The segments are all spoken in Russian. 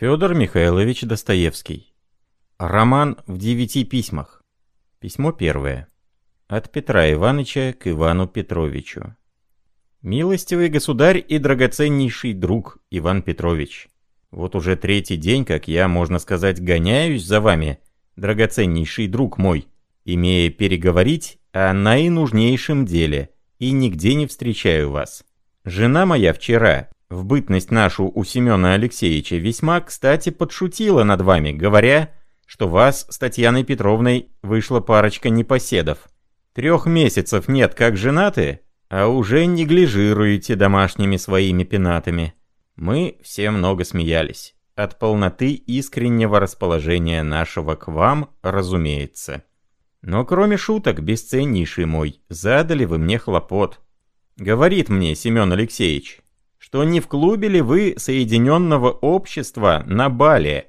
Федор Михайлович Достоевский. Роман в девяти письмах. Письмо первое. От Петра Ивановича к Ивану Петровичу. Милостивый государь и драгоценнейший друг Иван Петрович. Вот уже третий день, как я, можно сказать, гоняюсь за вами, драгоценнейший друг мой, имея переговорить о наинужнейшем деле, и нигде не встречаю вас. Жена моя вчера, в бытность нашу у Семена Алексеевича, весьма, кстати, подшутила над вами, говоря, что вас с Татьяной Петровной вышла парочка непоседов. Трех месяцев нет как женаты, а уже неглижируете домашними своими пенатами. Мы все много смеялись. От полноты искреннего расположения нашего к вам, разумеется. Но кроме шуток, бесценнейший мой, задали вы мне хлопот. Говорит мне Семен Алексеевич, что не в клубе ли вы Соединенного Общества на бале?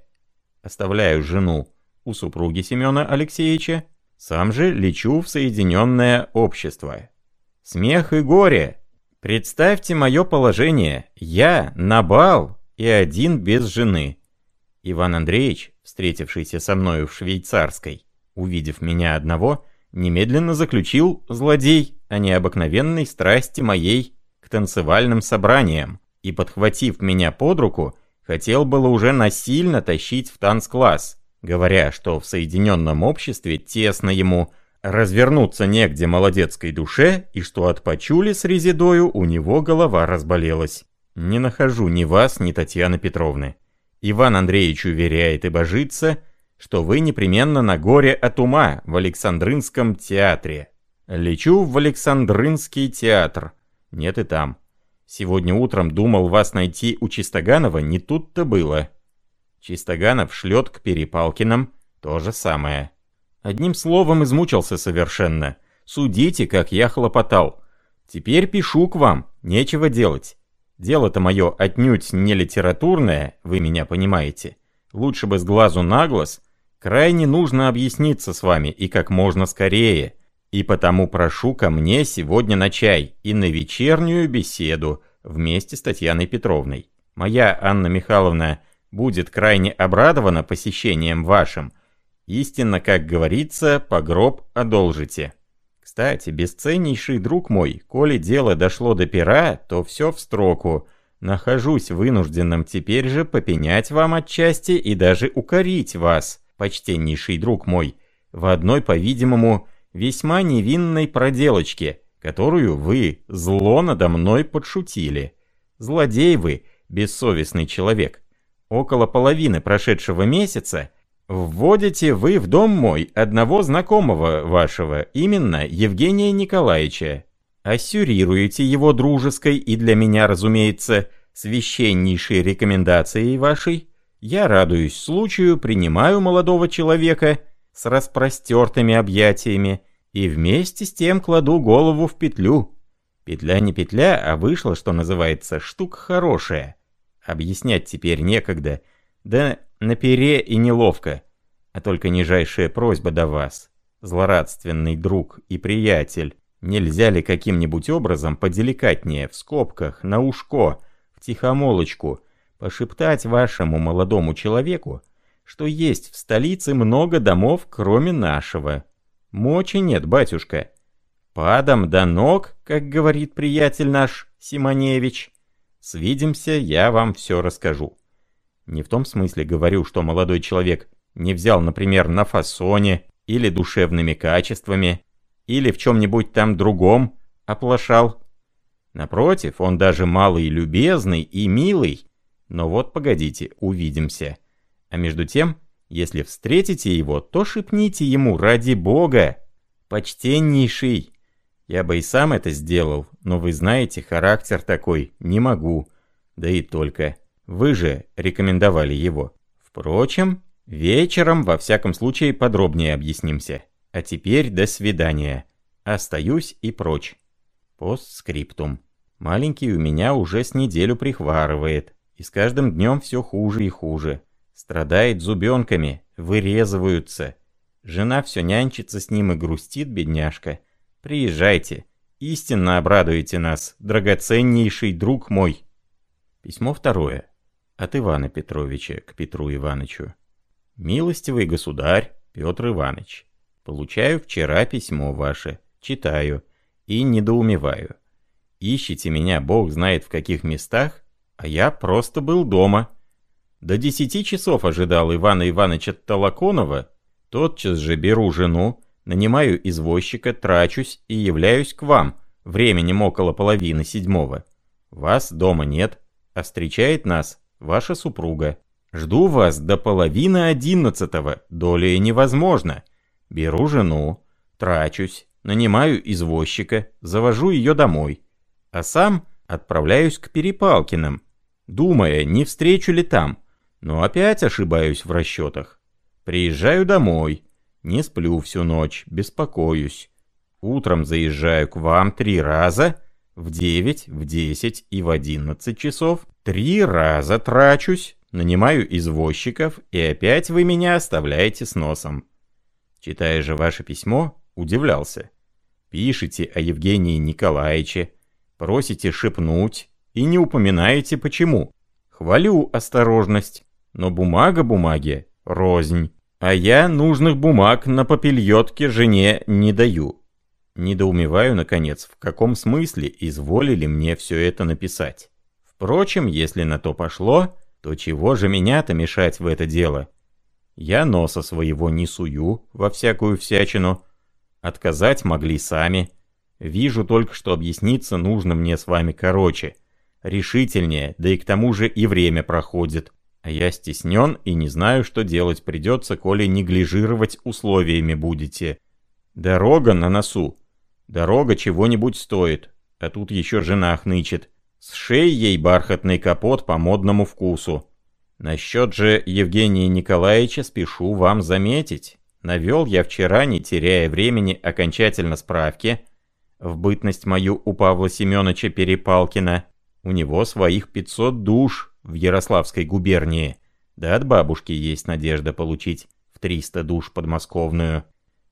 Оставляю жену у супруги Семена Алексеевича, сам же лечу в Соединенное Общество. Смех и горе, Представьте мое положение. Я на бал и один без жены. Иван Андреевич, встретившийся со мною в швейцарской, увидев меня одного, немедленно заключил злодей о необыкновенной страсти моей танцевальным собраниям и, подхватив меня под руку, хотел было уже насильно тащить в танцкласс, говоря, что в Соединенном обществе тесно ему развернуться негде молодецкой душе, и что от почули с резидою у него голова разболелась. Не нахожу ни вас, ни Татьяны Петровны. Иван Андреевич уверяет и божится, что вы непременно на горе от ума в Александринском театре. Лечу в Александринский театр. Нет и там. Сегодня утром думал вас найти у Чистоганова, не тут-то было. Чистоганов шлет к Перепалкиным то же самое. Одним словом, измучился совершенно. Судите, как я хлопотал. Теперь пишу к вам, нечего делать. Дело-то мое отнюдь не литературное, вы меня понимаете. Лучше бы с глазу на глаз. Крайне нужно объясниться с вами и как можно скорее. И потому прошу ко мне сегодня на чай и на вечернюю беседу вместе с Татьяной Петровной. Моя Анна Михайловна будет крайне обрадована посещением вашим, Истинно, как говорится, погроб одолжите. Кстати, бесценнейший друг мой, коли дело дошло до пера, то все в строку. Нахожусь вынужденным теперь же попенять вам отчасти и даже укорить вас, почтеннейший друг мой, в одной, по-видимому, весьма невинной проделочке, которую вы зло надо мной подшутили. Злодей вы, бессовестный человек. Около половины прошедшего месяца Вводите вы в дом мой одного знакомого вашего, именно Евгения Николаевича. Ассюрируете его дружеской и для меня, разумеется, священнейшей рекомендацией вашей. Я радуюсь случаю, принимаю молодого человека с распростертыми объятиями и вместе с тем кладу голову в петлю. Петля не петля, а вышла, что называется, штука хорошая. Объяснять теперь некогда, да на пере и неловко, а только нижайшая просьба до вас, злорадственный друг и приятель, нельзя ли каким-нибудь образом поделикатнее, в скобках, на ушко, в тихомолочку, пошептать вашему молодому человеку, что есть в столице много домов, кроме нашего. Мочи нет, батюшка. Падом до ног, как говорит приятель наш Симоневич. Свидимся, я вам все расскажу. Не в том смысле говорю, что молодой человек не взял, например, на фасоне, или душевными качествами, или в чем-нибудь там другом оплошал. Напротив, он даже малый любезный и милый. Но вот погодите, увидимся. А между тем, если встретите его, то шепните ему ради бога. Почтеннейший. Я бы и сам это сделал, но вы знаете, характер такой, не могу. Да и только. Вы же рекомендовали его. Впрочем, вечером во всяком случае подробнее объяснимся. А теперь до свидания. Остаюсь и прочь. Постскриптум. Маленький у меня уже с неделю прихварывает. И с каждым днем все хуже и хуже. Страдает зубенками, вырезываются. Жена все нянчится с ним и грустит, бедняжка. Приезжайте. Истинно обрадуете нас, драгоценнейший друг мой. Письмо второе От Ивана Петровича к Петру Ивановичу. «Милостивый государь Петр Иванович, получаю вчера письмо ваше, читаю и недоумеваю. Ищите меня, бог знает в каких местах, а я просто был дома. До десяти часов ожидал Ивана Ивановича Толоконова, тотчас же беру жену, нанимаю извозчика, трачусь и являюсь к вам, временем около половины седьмого. Вас дома нет, а встречает нас ваша супруга. Жду вас до половины одиннадцатого, долее невозможно. Беру жену, трачусь, нанимаю извозчика, завожу ее домой. А сам отправляюсь к Перепалкиным, думая, не встречу ли там, но опять ошибаюсь в расчетах. Приезжаю домой, не сплю всю ночь, беспокоюсь. Утром заезжаю к вам три раза, в девять, в десять и в одиннадцать часов. Три раза трачусь, нанимаю извозчиков, и опять вы меня оставляете с носом. Читая же ваше письмо, удивлялся. Пишите о Евгении Николаевиче, просите шепнуть и не упоминаете почему. Хвалю осторожность, но бумага бумаге рознь. А я нужных бумаг на попельотке жене не даю. Недоумеваю, наконец, в каком смысле изволили мне все это написать. Впрочем, если на то пошло, то чего же меня-то мешать в это дело? Я носа своего не сую во всякую всячину. Отказать могли сами. Вижу только, что объясниться нужно мне с вами короче, решительнее, да и к тому же и время проходит. Я стеснен и не знаю, что делать придется, коли неглижировать условиями будете. Дорога на носу. Дорога чего-нибудь стоит. А тут еще жена хнычет. С шеей ей бархатный капот по модному вкусу. Насчет же Евгения Николаевича спешу вам заметить. Навел я вчера, не теряя времени, окончательно справки. В бытность мою у Павла Семеновича Перепалкина. У него своих 500 душ в Ярославской губернии. Да от бабушки есть надежда получить в 300 душ подмосковную.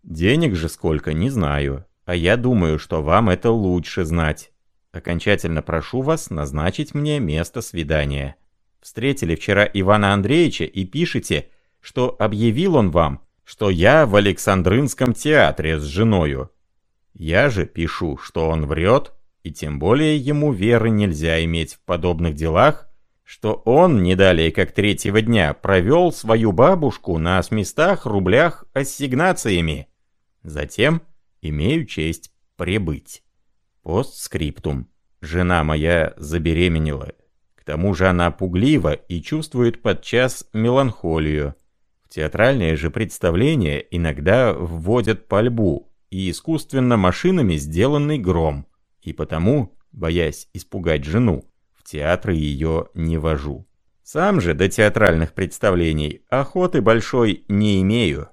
Денег же сколько, не знаю. А я думаю, что вам это лучше знать. Окончательно прошу вас назначить мне место свидания. Встретили вчера Ивана Андреевича и пишете, что объявил он вам, что я в Александринском театре с женою. Я же пишу, что он врет, и тем более ему веры нельзя иметь в подобных делах, что он, не далее как третьего дня, провел свою бабушку на 800 рублях ассигнациями. Затем имею честь прибыть. Постскриптум. Жена моя забеременела. К тому же она пуглива и чувствует подчас меланхолию. В театральные же представления иногда вводят пальбу и искусственно машинами сделанный гром. И потому, боясь испугать жену, театры ее не вожу. Сам же до театральных представлений охоты большой не имею.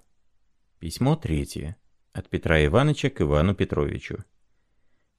Письмо третье. От Петра Ивановича к Ивану Петровичу.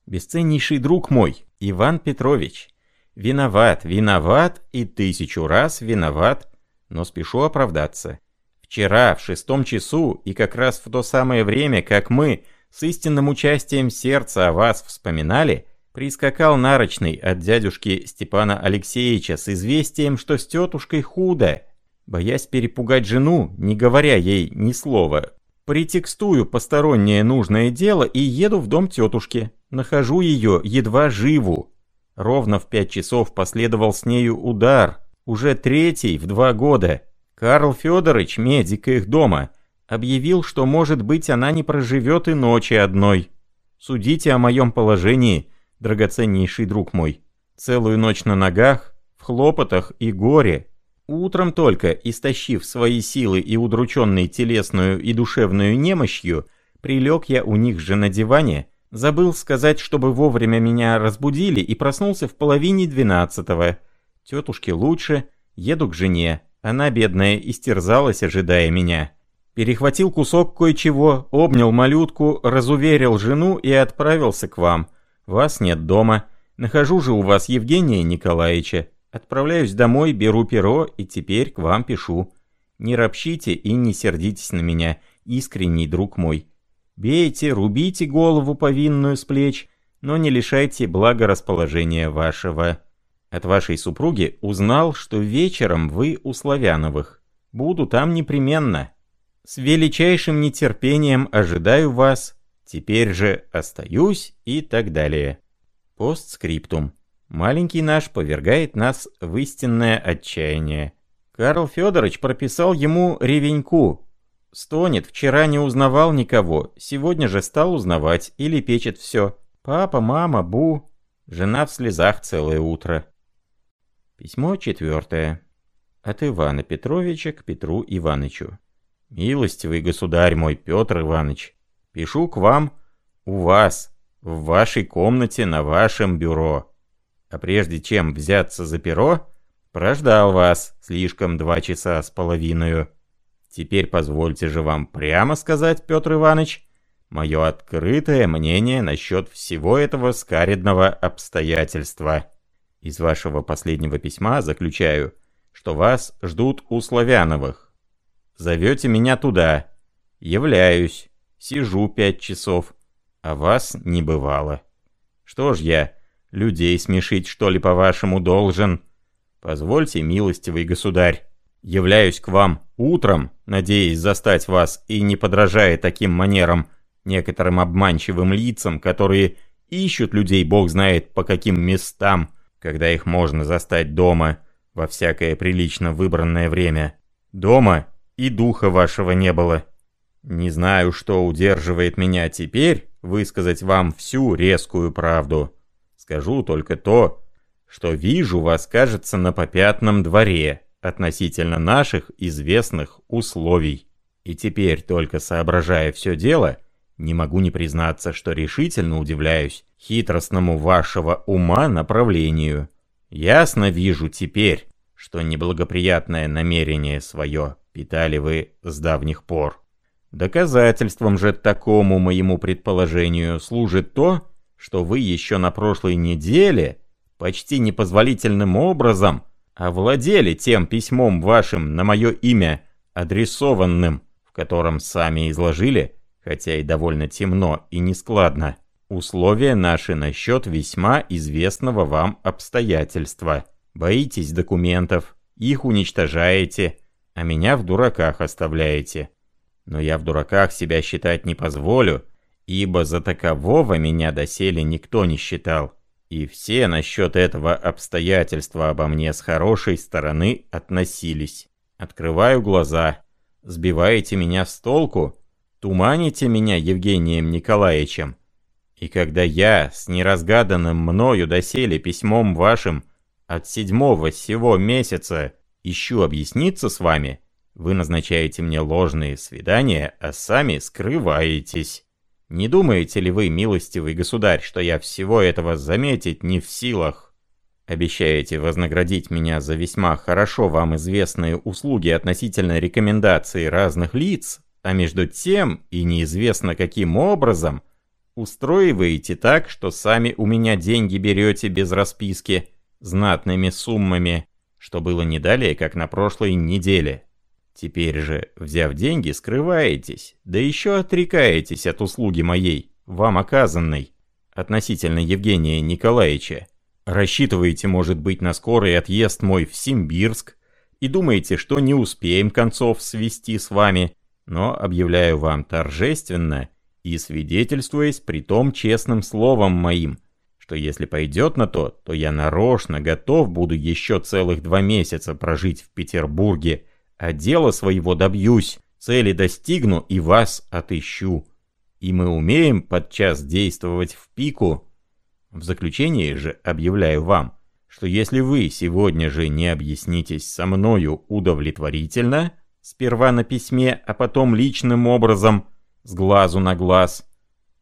Бесценнейший друг мой, Иван Петрович, виноват, виноват и тысячу раз виноват, но спешу оправдаться. Вчера в шестом часу и как раз в то самое время, как мы с истинным участием сердца о вас вспоминали, Прискакал нарочный от дядюшки Степана Алексеевича с известием, что с тетушкой худо. Боясь перепугать жену, не говоря ей ни слова, претекстую постороннее нужное дело и еду в дом тетушки. Нахожу ее едва живу. Ровно в пять часов последовал с нею удар, уже третий в два года. Карл Федорович, медик их дома, объявил, что, может быть, она не проживет и ночи одной. Судите о моем положении – драгоценнейший друг мой. Целую ночь на ногах, в хлопотах и горе. Утром только, истощив свои силы и удрученный телесную и душевную немощью, прилег я у них же на диване, забыл сказать, чтобы вовремя меня разбудили и проснулся в половине двенадцатого. Тетушке лучше, еду к жене, она, бедная, истерзалась, ожидая меня. Перехватил кусок кое-чего, обнял малютку, разуверил жену и отправился к вам. Вас нет дома. Нахожу же у вас Евгения Николаевича. Отправляюсь домой, беру перо и теперь к вам пишу. Не ропщите и не сердитесь на меня, искренний друг мой. Бейте, рубите голову повинную с плеч, но не лишайте благорасположения вашего. От вашей супруги узнал, что вечером вы у Славяновых. Буду там непременно. С величайшим нетерпением ожидаю вас. Теперь же остаюсь и так далее. Постскриптум. Маленький наш повергает нас в истинное отчаяние. Карл Федорович прописал ему ревеньку. Стонет, вчера не узнавал никого, сегодня же стал узнавать или печет все. Папа, мама, Бу. Жена в слезах целое утро. Письмо четвертое. От Ивана Петровича к Петру Иванычу. «Милостивый государь мой, Петр Иванович, пишу к вам, у вас, в вашей комнате на вашем бюро. А прежде чем взяться за перо, прождал вас слишком два часа с половиной. Теперь позвольте же вам прямо сказать, Петр Иванович, мое открытое мнение насчет всего этого скаредного обстоятельства». Из вашего последнего письма заключаю, что вас ждут у Славяновых. Зовете меня туда. Являюсь. Сижу пять часов. А вас не бывало. Что ж я, людей смешить что ли по-вашему должен? Позвольте, милостивый государь. Являюсь к вам утром, надеясь застать вас и не подражая таким манерам некоторым обманчивым лицам, которые ищут людей бог знает по каким местам, когда их можно застать дома во всякое прилично выбранное время. Дома и духа вашего не было. Не знаю, что удерживает меня теперь высказать вам всю резкую правду. Скажу только то, что вижу вас, кажется, на попятном дворе относительно наших известных условий. И теперь, только соображая все дело, не могу не признаться, что решительно удивляюсь хитростному вашего ума направлению. Ясно вижу теперь, что неблагоприятное намерение свое питали вы с давних пор. Доказательством же такому моему предположению служит то, что вы еще на прошлой неделе почти непозволительным образом овладели тем письмом вашим на мое имя, адресованным, в котором сами изложили, хотя и довольно темно и нескладно, условия наши насчет весьма известного вам обстоятельства. Боитесь документов, их уничтожаете, а меня в дураках оставляете. Но я в дураках себя считать не позволю, ибо за такового меня доселе никто не считал. И все насчет этого обстоятельства обо мне с хорошей стороны относились. Открываю глаза. Сбиваете меня с толку? Туманите меня Евгением Николаевичем? И когда я с неразгаданным мною доселе письмом вашим от седьмого сего месяца ищу объясниться с вами, вы назначаете мне ложные свидания, а сами скрываетесь. Не думаете ли вы, милостивый государь, что я всего этого заметить не в силах? Обещаете вознаградить меня за весьма хорошо вам известные услуги относительно рекомендаций разных лиц, а между тем и неизвестно каким образом устроиваете так, что сами у меня деньги берете без расписки, знатными суммами, что было не далее, как на прошлой неделе. Теперь же, взяв деньги, скрываетесь, да еще отрекаетесь от услуги моей, вам оказанной, относительно Евгения Николаевича. Рассчитываете, может быть, на скорый отъезд мой в Симбирск, и думаете, что не успеем концов свести с вами, но объявляю вам торжественно и свидетельствуясь при том честным словом моим, что если пойдет на то, то я нарочно готов буду еще целых два месяца прожить в Петербурге, а дело своего добьюсь, цели достигну и вас отыщу. И мы умеем подчас действовать в пику. В заключение же объявляю вам, что если вы сегодня же не объяснитесь со мною удовлетворительно, сперва на письме, а потом личным образом, с глазу на глаз,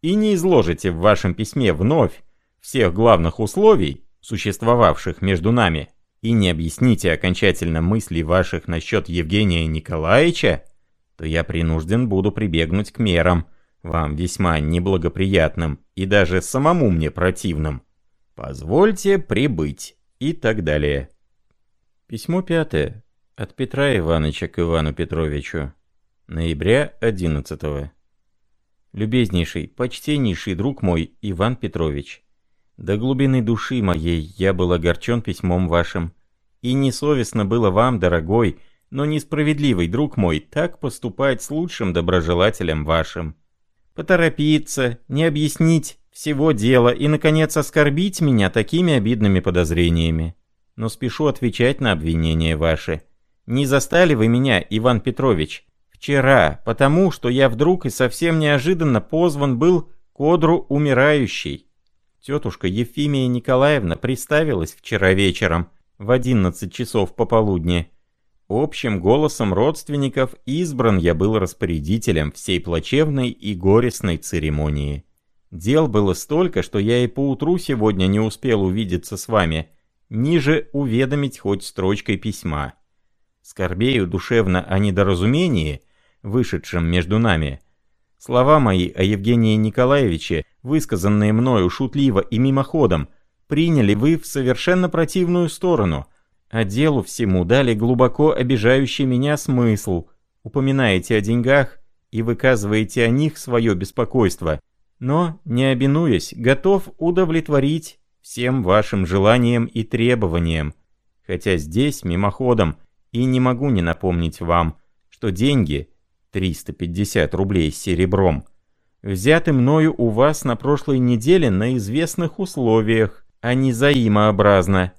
и не изложите в вашем письме вновь всех главных условий, существовавших между нами, и не объясните окончательно мысли ваших насчет Евгения Николаевича, то я принужден буду прибегнуть к мерам, вам весьма неблагоприятным и даже самому мне противным. Позвольте прибыть и так далее. Письмо пятое. От Петра Ивановича к Ивану Петровичу. Ноября 11 -го. Любезнейший, почтеннейший друг мой Иван Петрович, До глубины души моей я был огорчен письмом вашим. И несовестно было вам, дорогой, но несправедливый друг мой, так поступать с лучшим доброжелателем вашим. Поторопиться, не объяснить всего дела и, наконец, оскорбить меня такими обидными подозрениями. Но спешу отвечать на обвинения ваши. Не застали вы меня, Иван Петрович, вчера, потому что я вдруг и совсем неожиданно позван был к одру умирающей. Тетушка Ефимия Николаевна приставилась вчера вечером в 11 часов пополудни. Общим голосом родственников избран я был распорядителем всей плачевной и горестной церемонии. Дел было столько, что я и поутру сегодня не успел увидеться с вами, ниже уведомить хоть строчкой письма. Скорбею душевно о недоразумении, вышедшем между нами, Слова мои о Евгении Николаевиче, высказанные мною шутливо и мимоходом, приняли вы в совершенно противную сторону, а делу всему дали глубоко обижающий меня смысл. Упоминаете о деньгах и выказываете о них свое беспокойство, но, не обинуясь, готов удовлетворить всем вашим желаниям и требованиям, хотя здесь, мимоходом, и не могу не напомнить вам, что деньги — 350 рублей серебром, взяты мною у вас на прошлой неделе на известных условиях, а не взаимообразно.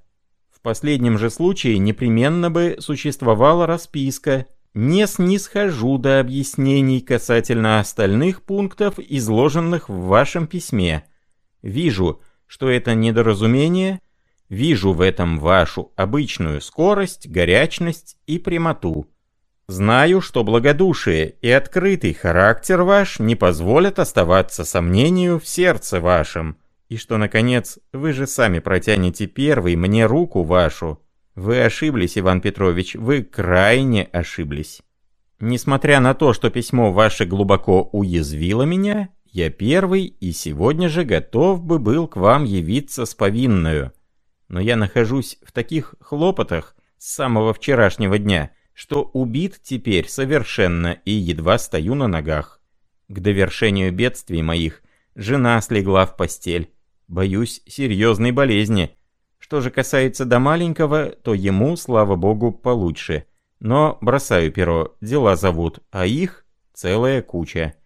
В последнем же случае непременно бы существовала расписка. Не снисхожу до объяснений касательно остальных пунктов, изложенных в вашем письме. Вижу, что это недоразумение, вижу в этом вашу обычную скорость, горячность и прямоту. Знаю, что благодушие и открытый характер ваш не позволят оставаться сомнению в сердце вашем, и что, наконец, вы же сами протянете первый мне руку вашу. Вы ошиблись, Иван Петрович, вы крайне ошиблись. Несмотря на то, что письмо ваше глубоко уязвило меня, я первый и сегодня же готов бы был к вам явиться с повинною. Но я нахожусь в таких хлопотах с самого вчерашнего дня, что убит теперь совершенно и едва стою на ногах. К довершению бедствий моих жена слегла в постель. Боюсь серьезной болезни. Что же касается до маленького, то ему, слава богу, получше. Но бросаю перо, дела зовут, а их целая куча.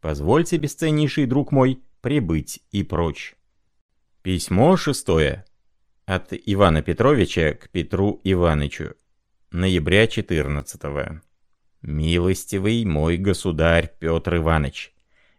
Позвольте, бесценнейший друг мой, прибыть и прочь. Письмо шестое. От Ивана Петровича к Петру Иванычу ноября 14 -го. «Милостивый мой государь Петр Иванович,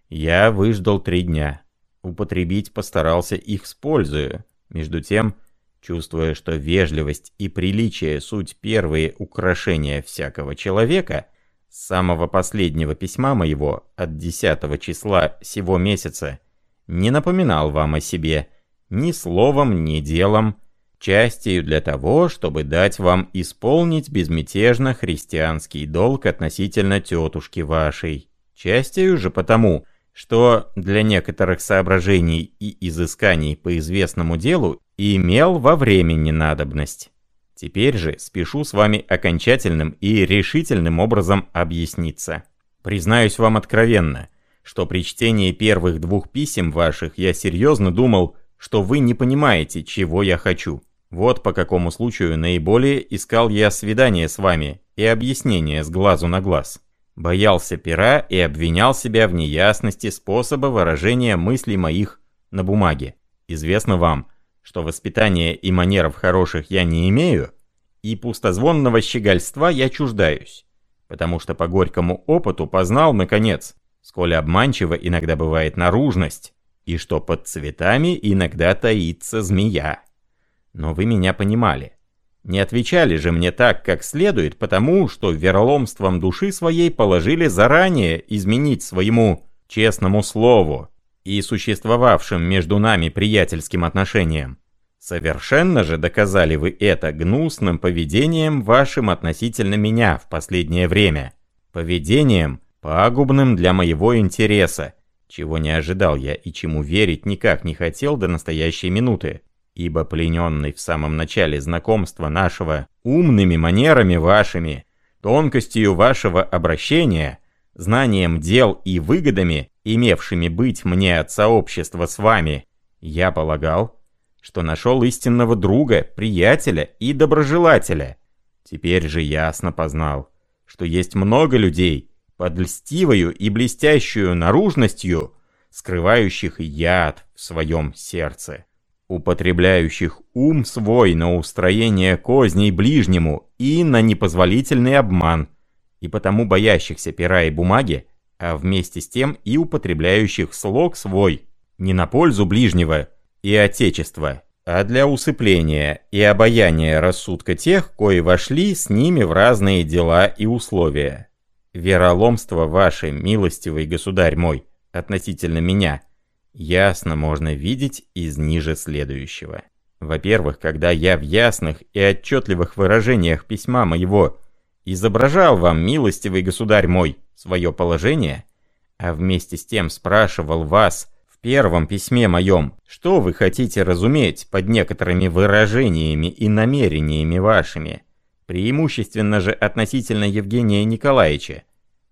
я выждал три дня. Употребить постарался их с пользою. Между тем, чувствуя, что вежливость и приличие суть первые украшения всякого человека, с самого последнего письма моего от 10 числа сего месяца не напоминал вам о себе ни словом, ни делом, частью для того, чтобы дать вам исполнить безмятежно христианский долг относительно тетушки вашей. Частью же потому, что для некоторых соображений и изысканий по известному делу имел во времени надобность. Теперь же спешу с вами окончательным и решительным образом объясниться. Признаюсь вам откровенно, что при чтении первых двух писем ваших я серьезно думал, что вы не понимаете, чего я хочу. Вот по какому случаю наиболее искал я свидание с вами и объяснение с глазу на глаз. Боялся пера и обвинял себя в неясности способа выражения мыслей моих на бумаге. Известно вам, что воспитания и манеров хороших я не имею, и пустозвонного щегольства я чуждаюсь, потому что по горькому опыту познал, наконец, сколь обманчиво иногда бывает наружность, и что под цветами иногда таится змея. Но вы меня понимали. Не отвечали же мне так, как следует, потому что вероломством души своей положили заранее изменить своему честному слову и существовавшим между нами приятельским отношениям. Совершенно же доказали вы это гнусным поведением вашим относительно меня в последнее время. Поведением, пагубным для моего интереса, чего не ожидал я и чему верить никак не хотел до настоящей минуты ибо плененный в самом начале знакомства нашего умными манерами вашими, тонкостью вашего обращения, знанием дел и выгодами, имевшими быть мне от сообщества с вами, Я полагал, что нашел истинного друга, приятеля и доброжелателя. Теперь же ясно познал, что есть много людей, под льстивою и блестящую наружностью, скрывающих яд в своем сердце, употребляющих ум свой на устроение козней ближнему и на непозволительный обман, и потому боящихся пера и бумаги, а вместе с тем и употребляющих слог свой не на пользу ближнего и отечества, а для усыпления и обаяния рассудка тех, кои вошли с ними в разные дела и условия. Вероломство ваше, милостивый государь мой, относительно меня, ясно можно видеть из ниже следующего. Во-первых, когда я в ясных и отчетливых выражениях письма моего изображал вам, милостивый государь мой, свое положение, а вместе с тем спрашивал вас в первом письме моем, что вы хотите разуметь под некоторыми выражениями и намерениями вашими, преимущественно же относительно Евгения Николаевича,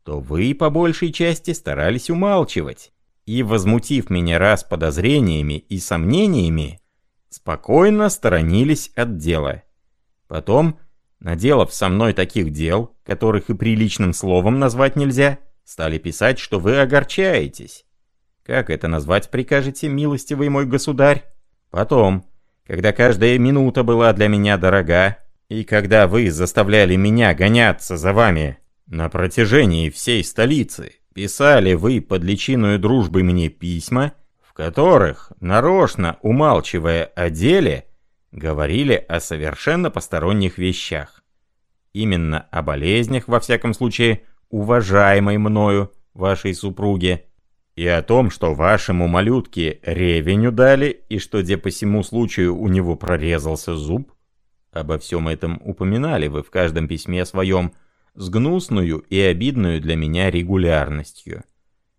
то вы по большей части старались умалчивать, и, возмутив меня раз подозрениями и сомнениями, спокойно сторонились от дела. Потом Наделав со мной таких дел, которых и приличным словом назвать нельзя, стали писать, что вы огорчаетесь. Как это назвать прикажете, милостивый мой государь? Потом, когда каждая минута была для меня дорога, и когда вы заставляли меня гоняться за вами на протяжении всей столицы, писали вы под личиную дружбы мне письма, в которых, нарочно умалчивая о деле, говорили о совершенно посторонних вещах. Именно о болезнях, во всяком случае, уважаемой мною, вашей супруге, и о том, что вашему малютке ревеню дали, и что где по всему случаю у него прорезался зуб. Обо всем этом упоминали вы в каждом письме своем с гнусную и обидную для меня регулярностью.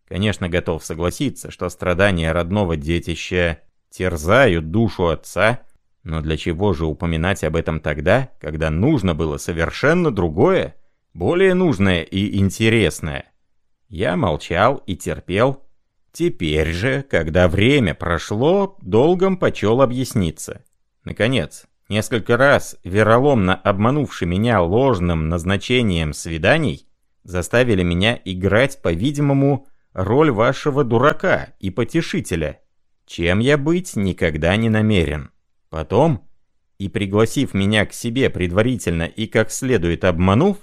Конечно, готов согласиться, что страдания родного детища терзают душу отца, но для чего же упоминать об этом тогда, когда нужно было совершенно другое, более нужное и интересное? Я молчал и терпел. Теперь же, когда время прошло, долгом почел объясниться. Наконец, несколько раз вероломно обманувши меня ложным назначением свиданий, заставили меня играть, по-видимому, роль вашего дурака и потешителя, чем я быть никогда не намерен. Потом, и пригласив меня к себе предварительно и как следует обманув,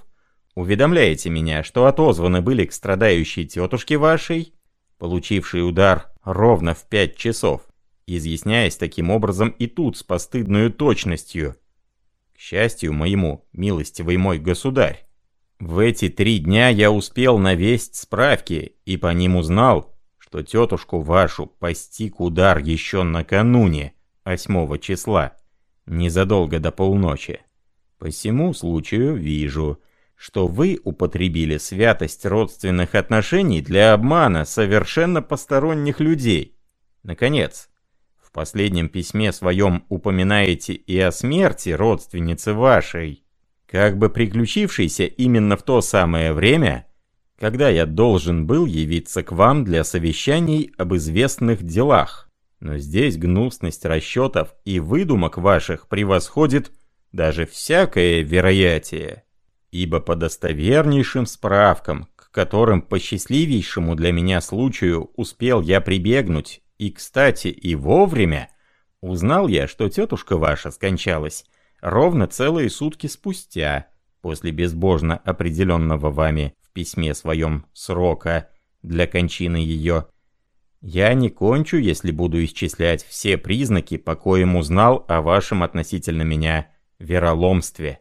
уведомляете меня, что отозваны были к страдающей тетушке вашей, получившей удар ровно в пять часов, изъясняясь таким образом и тут с постыдную точностью. К счастью моему, милостивый мой государь, в эти три дня я успел навесть справки и по ним узнал, что тетушку вашу постиг удар еще накануне, 8 числа, незадолго до полночи. По всему случаю вижу, что вы употребили святость родственных отношений для обмана совершенно посторонних людей. Наконец, в последнем письме своем упоминаете и о смерти родственницы вашей, как бы приключившейся именно в то самое время, когда я должен был явиться к вам для совещаний об известных делах. Но здесь гнусность расчетов и выдумок ваших превосходит даже всякое вероятие. Ибо по достовернейшим справкам, к которым по счастливейшему для меня случаю успел я прибегнуть, и, кстати, и вовремя, узнал я, что тетушка ваша скончалась ровно целые сутки спустя, после безбожно определенного вами в письме своем срока для кончины ее, я не кончу, если буду исчислять все признаки, по коим узнал о вашем относительно меня вероломстве.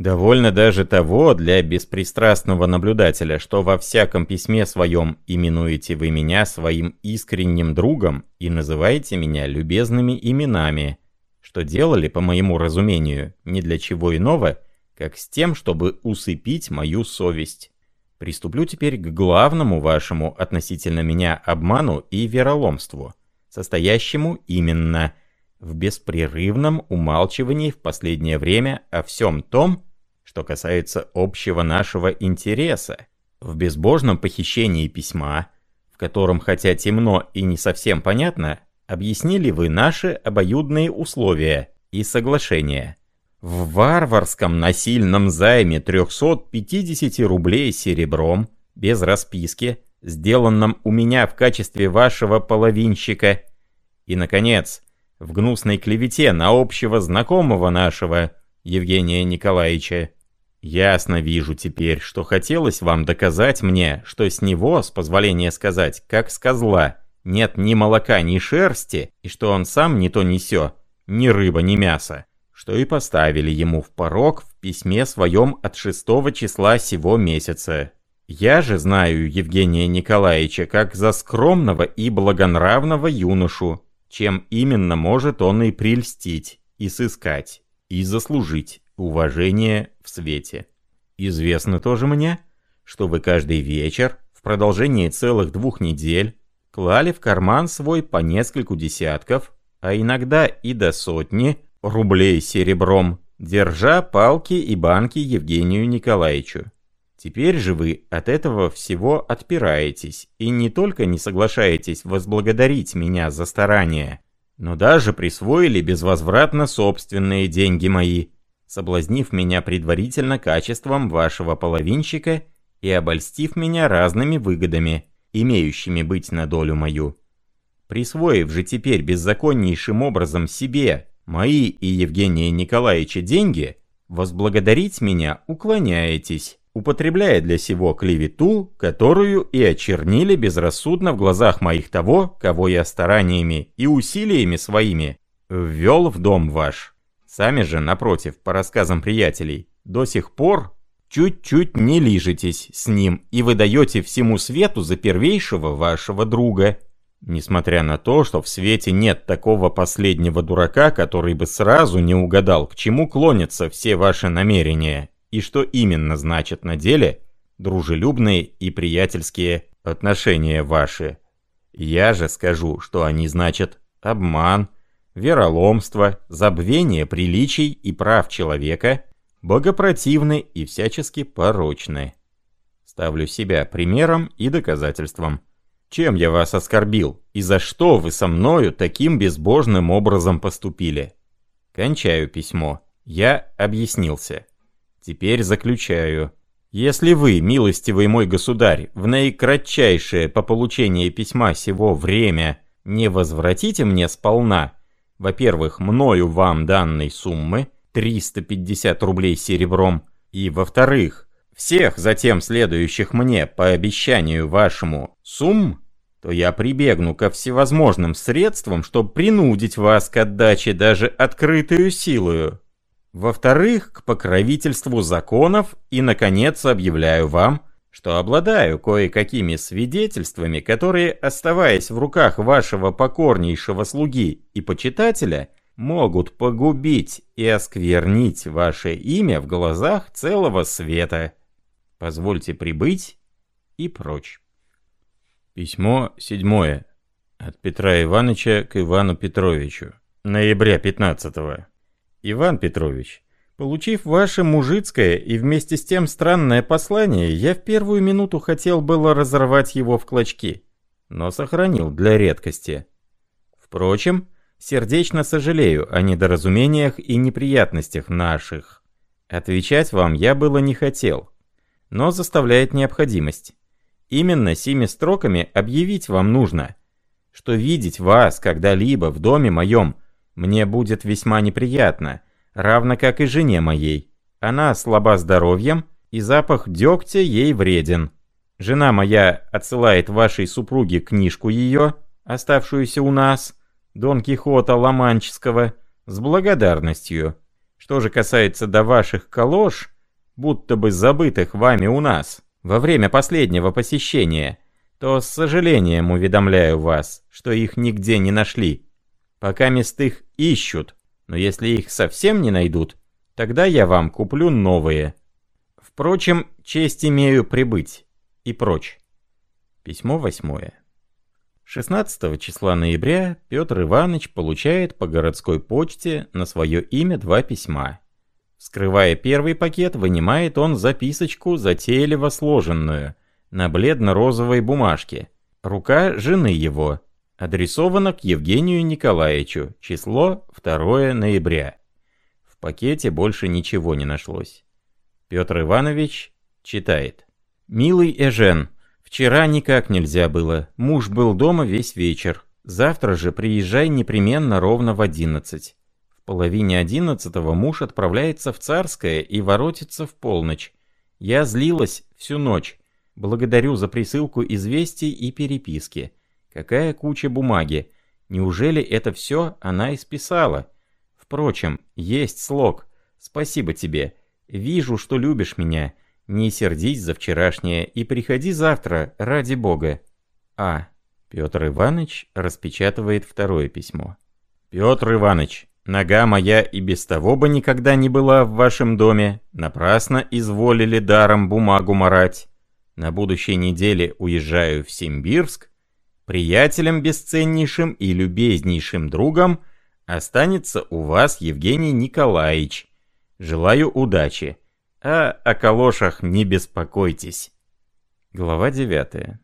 Довольно даже того для беспристрастного наблюдателя, что во всяком письме своем именуете вы меня своим искренним другом и называете меня любезными именами, что делали, по моему разумению, не для чего иного, как с тем, чтобы усыпить мою совесть. Приступлю теперь к главному вашему относительно меня обману и вероломству, состоящему именно в беспрерывном умалчивании в последнее время о всем том, что касается общего нашего интереса, в безбожном похищении письма, в котором хотя темно и не совсем понятно, объяснили вы наши обоюдные условия и соглашения. В варварском насильном займе 350 рублей серебром, без расписки, сделанном у меня в качестве вашего половинщика. И, наконец, в гнусной клевете на общего знакомого нашего, Евгения Николаевича. Ясно вижу теперь, что хотелось вам доказать мне, что с него, с позволения сказать, как с козла, нет ни молока, ни шерсти, и что он сам ни то ни сё, ни рыба, ни мясо, что и поставили ему в порог в письме своем от 6 числа сего месяца. Я же знаю Евгения Николаевича как за скромного и благонравного юношу, чем именно может он и прельстить, и сыскать, и заслужить уважение в свете. Известно тоже мне, что вы каждый вечер в продолжении целых двух недель клали в карман свой по нескольку десятков, а иногда и до сотни рублей серебром, держа палки и банки Евгению Николаевичу. Теперь же вы от этого всего отпираетесь и не только не соглашаетесь возблагодарить меня за старание, но даже присвоили безвозвратно собственные деньги мои, соблазнив меня предварительно качеством вашего половинщика и обольстив меня разными выгодами, имеющими быть на долю мою. Присвоив же теперь беззаконнейшим образом себе мои и Евгения Николаевича деньги, возблагодарить меня уклоняетесь, употребляя для сего клевету, которую и очернили безрассудно в глазах моих того, кого я стараниями и усилиями своими ввел в дом ваш. Сами же, напротив, по рассказам приятелей, до сих пор чуть-чуть не лижетесь с ним и выдаете всему свету за первейшего вашего друга. Несмотря на то, что в свете нет такого последнего дурака, который бы сразу не угадал, к чему клонятся все ваши намерения, и что именно значит на деле дружелюбные и приятельские отношения ваши. Я же скажу, что они значат обман, вероломство, забвение приличий и прав человека – богопротивны и всячески порочны. Ставлю себя примером и доказательством. Чем я вас оскорбил и за что вы со мною таким безбожным образом поступили? Кончаю письмо. Я объяснился. Теперь заключаю. Если вы, милостивый мой государь, в наикратчайшее по получении письма сего время не возвратите мне сполна, во-первых, мною вам данной суммы, 350 рублей серебром, и, во-вторых, всех затем следующих мне по обещанию вашему сумм, то я прибегну ко всевозможным средствам, чтобы принудить вас к отдаче даже открытую силою. Во-вторых, к покровительству законов и, наконец, объявляю вам, что обладаю кое-какими свидетельствами, которые, оставаясь в руках вашего покорнейшего слуги и почитателя, могут погубить и осквернить ваше имя в глазах целого света. Позвольте прибыть и прочь. Письмо седьмое. От Петра Ивановича к Ивану Петровичу. Ноября 15 -го. Иван Петрович, получив ваше мужицкое и вместе с тем странное послание, я в первую минуту хотел было разорвать его в клочки, но сохранил для редкости. Впрочем, Сердечно сожалею о недоразумениях и неприятностях наших. Отвечать вам я было не хотел, но заставляет необходимость. Именно сими строками объявить вам нужно, что видеть вас когда-либо в доме моем мне будет весьма неприятно, равно как и жене моей. Она слаба здоровьем, и запах дегтя ей вреден. Жена моя отсылает вашей супруге книжку ее, оставшуюся у нас, Дон Кихота Ломанческого с благодарностью. Что же касается до ваших колош, будто бы забытых вами у нас во время последнего посещения, то с сожалением уведомляю вас, что их нигде не нашли. Пока мест их ищут, но если их совсем не найдут, тогда я вам куплю новые. Впрочем, честь имею прибыть и прочь. Письмо восьмое. 16 числа ноября Петр Иванович получает по городской почте на свое имя два письма. Скрывая первый пакет, вынимает он записочку, затейливо сложенную, на бледно-розовой бумажке. Рука жены его. Адресовано к Евгению Николаевичу, число 2 ноября. В пакете больше ничего не нашлось. Петр Иванович читает. «Милый Эжен, вчера никак нельзя было. Муж был дома весь вечер. Завтра же приезжай непременно ровно в одиннадцать. В половине одиннадцатого муж отправляется в Царское и воротится в полночь. Я злилась всю ночь. Благодарю за присылку известий и переписки. Какая куча бумаги. Неужели это все она исписала? Впрочем, есть слог. Спасибо тебе. Вижу, что любишь меня. Не сердись за вчерашнее и приходи завтра, ради бога. А. Петр Иванович распечатывает второе письмо. Петр Иванович, нога моя и без того бы никогда не была в вашем доме. Напрасно изволили даром бумагу марать. На будущей неделе уезжаю в Симбирск. Приятелем бесценнейшим и любезнейшим другом останется у вас Евгений Николаевич. Желаю удачи. А о калошах не беспокойтесь. Глава 9.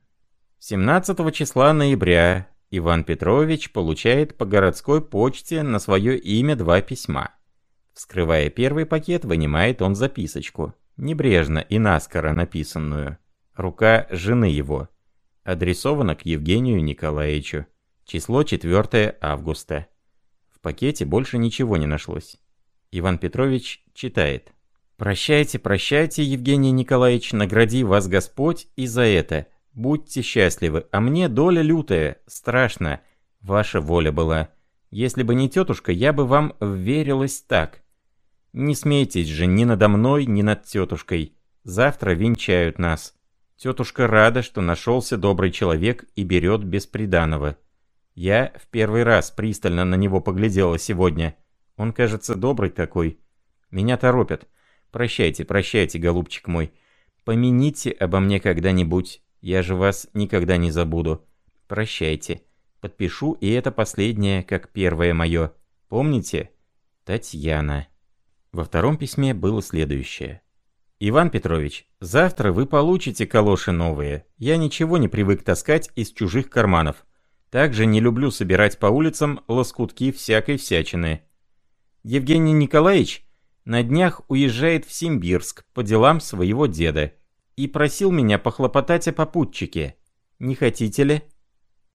17 числа ноября Иван Петрович получает по городской почте на свое имя два письма. Вскрывая первый пакет, вынимает он записочку, небрежно и наскоро написанную. Рука жены его. Адресована к Евгению Николаевичу. Число 4 августа. В пакете больше ничего не нашлось. Иван Петрович читает. «Прощайте, прощайте, Евгений Николаевич, награди вас Господь и за это. Будьте счастливы, а мне доля лютая, страшно. Ваша воля была. Если бы не тетушка, я бы вам верилась так. Не смейтесь же ни надо мной, ни над тетушкой. Завтра венчают нас. Тетушка рада, что нашелся добрый человек и берет без приданого. Я в первый раз пристально на него поглядела сегодня. Он, кажется, добрый такой. Меня торопят. Прощайте, прощайте, голубчик мой. Помяните обо мне когда-нибудь. Я же вас никогда не забуду. Прощайте. Подпишу, и это последнее, как первое мое. Помните? Татьяна. Во втором письме было следующее. «Иван Петрович, завтра вы получите калоши новые. Я ничего не привык таскать из чужих карманов. Также не люблю собирать по улицам лоскутки всякой всячины. Евгений Николаевич на днях уезжает в Симбирск по делам своего деда и просил меня похлопотать о попутчике. Не хотите ли?»